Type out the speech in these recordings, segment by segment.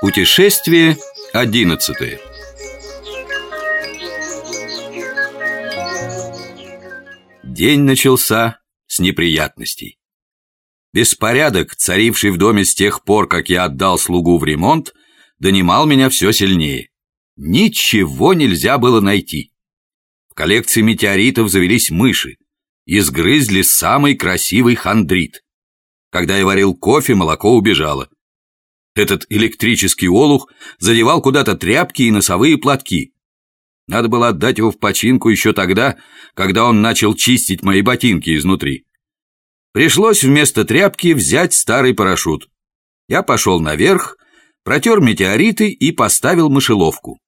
Путешествие одиннадцатое День начался с неприятностей. Беспорядок, царивший в доме с тех пор, как я отдал слугу в ремонт, донимал меня все сильнее. Ничего нельзя было найти. В коллекции метеоритов завелись мыши. Изгрызли самый красивый хандрит. Когда я варил кофе, молоко убежало. Этот электрический олух задевал куда-то тряпки и носовые платки. Надо было отдать его в починку еще тогда, когда он начал чистить мои ботинки изнутри. Пришлось вместо тряпки взять старый парашют. Я пошел наверх, протер метеориты и поставил мышеловку.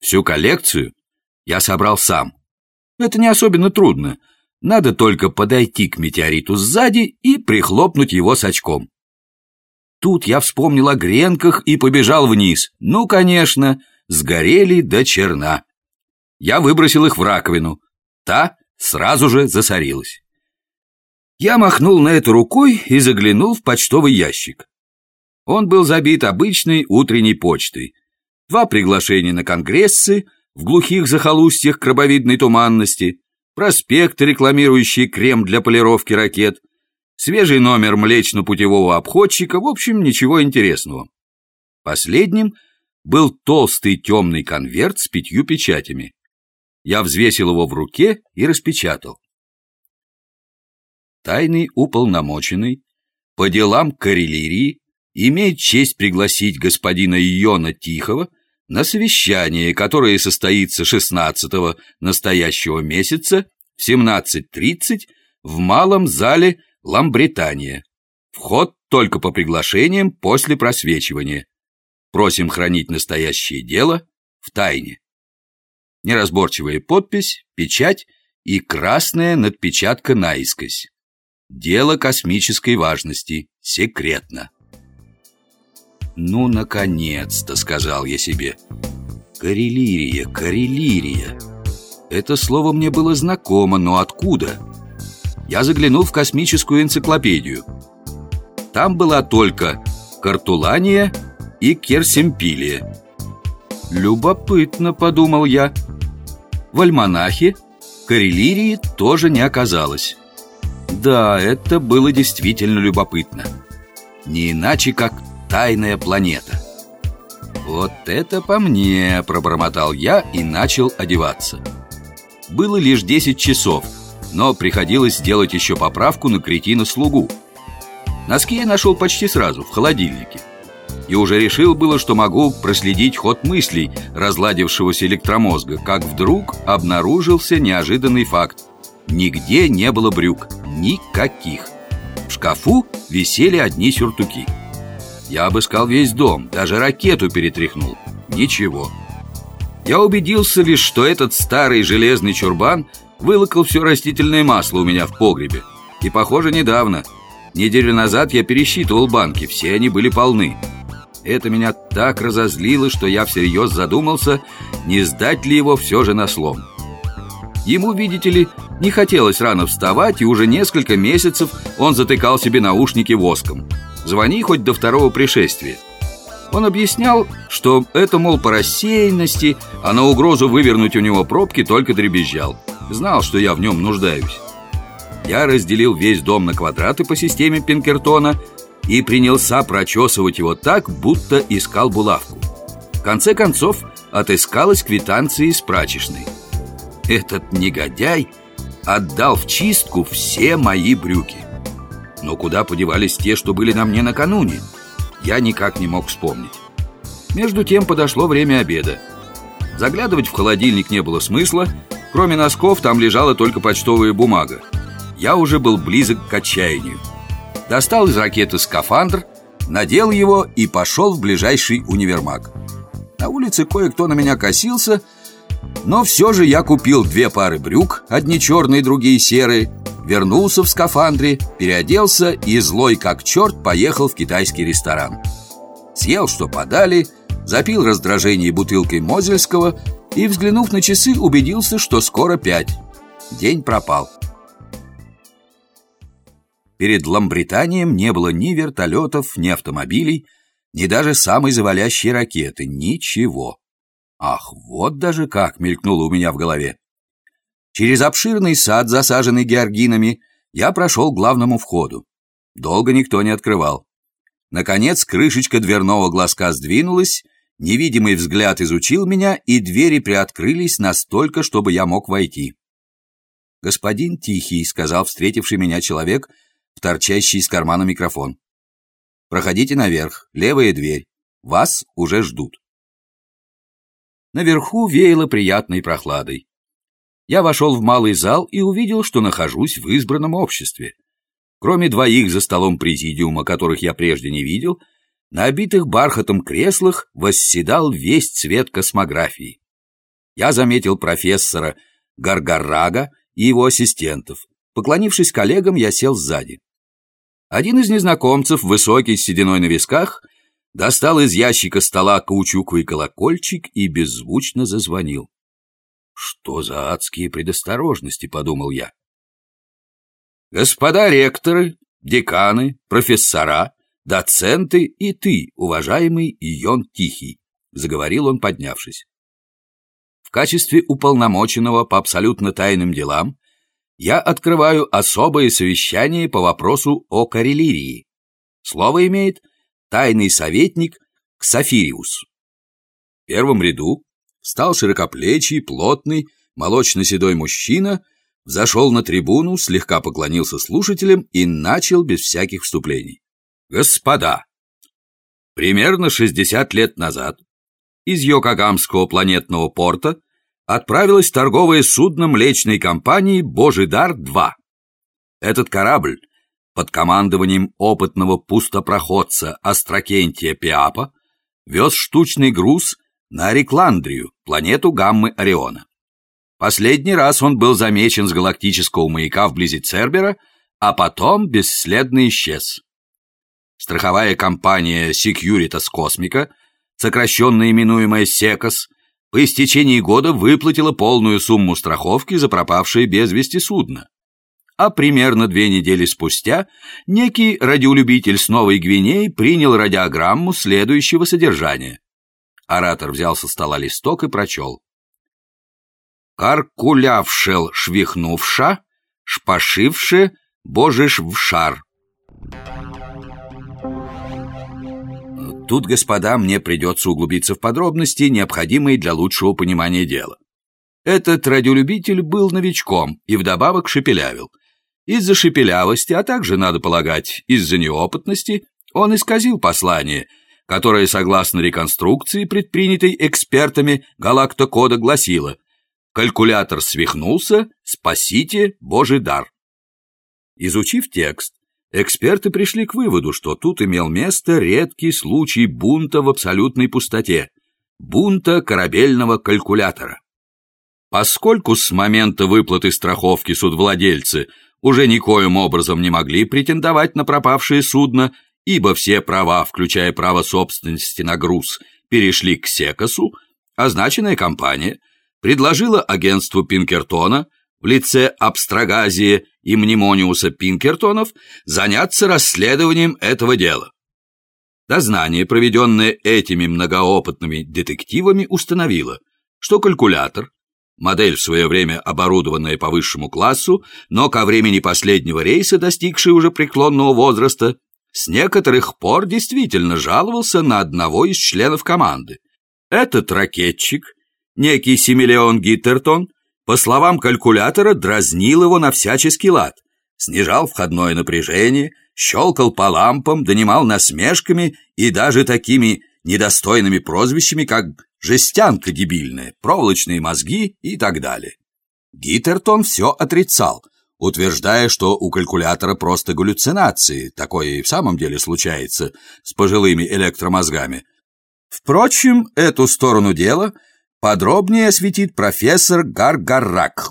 Всю коллекцию я собрал сам. Это не особенно трудно. Надо только подойти к метеориту сзади и прихлопнуть его с очком. Тут я вспомнил о гренках и побежал вниз. Ну, конечно, сгорели до черна. Я выбросил их в раковину. Та сразу же засорилась. Я махнул на это рукой и заглянул в почтовый ящик. Он был забит обычной утренней почтой. Два приглашения на конгрессы в глухих захолустьях крабовидной туманности, проспект, рекламирующий крем для полировки ракет, свежий номер млечно-путевого обходчика, в общем, ничего интересного. Последним был толстый темный конверт с пятью печатями. Я взвесил его в руке и распечатал. Тайный уполномоченный по делам Карелирии имеет честь пригласить господина Иона Тихого на совещание, которое состоится 16-го настоящего месяца в 17.30 в малом зале Ламбритания. Вход только по приглашениям после просвечивания. Просим хранить настоящее дело в тайне. Неразборчивая подпись, печать и красная надпечатка наискось. Дело космической важности. Секретно. «Ну, наконец-то», — сказал я себе. «Карелирия, карелирия». Это слово мне было знакомо, но откуда? Я заглянул в космическую энциклопедию. Там была только Картулания и Керсимпилия. Любопытно, подумал я. В альманахе Карелирии тоже не оказалось. Да, это было действительно любопытно. Не иначе, как тайная планета. Вот это по мне, пробормотал я и начал одеваться. Было лишь 10 часов, но приходилось сделать еще поправку на кретина-слугу. Носки я нашел почти сразу, в холодильнике и уже решил было, что могу проследить ход мыслей разладившегося электромозга, как вдруг обнаружился неожиданный факт. Нигде не было брюк, никаких. В шкафу висели одни сюртуки. Я обыскал весь дом, даже ракету перетряхнул. Ничего. Я убедился лишь, что этот старый железный чурбан вылокал все растительное масло у меня в погребе. И, похоже, недавно. Неделю назад я пересчитывал банки, все они были полны. Это меня так разозлило, что я всерьез задумался, не сдать ли его все же на слом. Ему, видите ли, не хотелось рано вставать, и уже несколько месяцев он затыкал себе наушники воском. Звони хоть до второго пришествия. Он объяснял, что это, мол, по рассеянности, а на угрозу вывернуть у него пробки только дребезжал. Знал, что я в нем нуждаюсь. Я разделил весь дом на квадраты по системе Пинкертона – и принялся прочесывать его так, будто искал булавку. В конце концов, отыскалась квитанция из прачечной. Этот негодяй отдал в чистку все мои брюки. Но куда подевались те, что были на мне накануне? Я никак не мог вспомнить. Между тем подошло время обеда. Заглядывать в холодильник не было смысла, кроме носков там лежала только почтовая бумага. Я уже был близок к отчаянию достал из ракеты скафандр, надел его и пошел в ближайший универмаг. На улице кое-кто на меня косился, но все же я купил две пары брюк, одни черные, другие серые, вернулся в скафандре, переоделся и злой как черт поехал в китайский ресторан. Съел, что подали, запил раздражение бутылкой Мозельского и, взглянув на часы, убедился, что скоро пять. День пропал. перед Ламбританием не было ни вертолетов, ни автомобилей, ни даже самой завалящей ракеты. Ничего. Ах, вот даже как мелькнуло у меня в голове. Через обширный сад, засаженный георгинами, я прошел к главному входу. Долго никто не открывал. Наконец крышечка дверного глазка сдвинулась, невидимый взгляд изучил меня, и двери приоткрылись настолько, чтобы я мог войти. «Господин Тихий», — сказал встретивший меня человек, торчащий из кармана микрофон. «Проходите наверх, левая дверь. Вас уже ждут». Наверху веяло приятной прохладой. Я вошел в малый зал и увидел, что нахожусь в избранном обществе. Кроме двоих за столом президиума, которых я прежде не видел, на обитых бархатом креслах восседал весь цвет космографии. Я заметил профессора Гаргарага и его ассистентов. Поклонившись коллегам, я сел сзади. Один из незнакомцев, высокий, с сединой на висках, достал из ящика стола каучуковый колокольчик и беззвучно зазвонил. «Что за адские предосторожности?» — подумал я. «Господа ректоры, деканы, профессора, доценты и ты, уважаемый Ион Тихий», — заговорил он, поднявшись. «В качестве уполномоченного по абсолютно тайным делам я открываю особое совещание по вопросу о Карелирии. Слово имеет тайный советник Ксафириус. В первом ряду встал широкоплечий, плотный, молочно-седой мужчина, взошел на трибуну, слегка поклонился слушателям и начал без всяких вступлений. «Господа, примерно 60 лет назад из Йокогамского планетного порта отправилось торговое судно млечной компании «Божий дар-2». Этот корабль под командованием опытного пустопроходца Астракентия Пиапа вез штучный груз на Рекландрию, планету гаммы Ориона. Последний раз он был замечен с галактического маяка вблизи Цербера, а потом бесследно исчез. Страховая компания Securitas Cosmica, сокращенно именуемая SECOS, по истечении года выплатила полную сумму страховки за пропавшее без вести судно. А примерно две недели спустя некий радиолюбитель с Новой Гвинеи принял радиограмму следующего содержания. Оратор взял со стола листок и прочел. «Каркулявшел швихнувша, шпашивше, божиш в шар». Тут, господа, мне придется углубиться в подробности, необходимые для лучшего понимания дела. Этот радиолюбитель был новичком и вдобавок шепелявил. Из-за шепелявости, а также, надо полагать, из-за неопытности, он исказил послание, которое, согласно реконструкции, предпринятой экспертами галактокода, гласило «Калькулятор свихнулся, спасите Божий дар». Изучив текст, Эксперты пришли к выводу, что тут имел место редкий случай бунта в абсолютной пустоте, бунта корабельного калькулятора. Поскольку с момента выплаты страховки судвладельцы уже никоим образом не могли претендовать на пропавшее судно, ибо все права, включая право собственности на груз, перешли к Секосу, означенная компания предложила агентству Пинкертона в лице Абстрагазии и Мнемониуса Пинкертонов заняться расследованием этого дела. Дознание, проведенное этими многоопытными детективами, установило, что калькулятор, модель в свое время оборудованная по высшему классу, но ко времени последнего рейса, достигший уже преклонного возраста, с некоторых пор действительно жаловался на одного из членов команды. Этот ракетчик, некий Симилеон Гиттертон, по словам калькулятора, дразнил его на всяческий лад, снижал входное напряжение, щелкал по лампам, донимал насмешками и даже такими недостойными прозвищами, как «жестянка дебильная», «проволочные мозги» и так далее. Гиттертон все отрицал, утверждая, что у калькулятора просто галлюцинации, такое и в самом деле случается с пожилыми электромозгами. Впрочем, эту сторону дела – подробнее осветит профессор Гаргарак.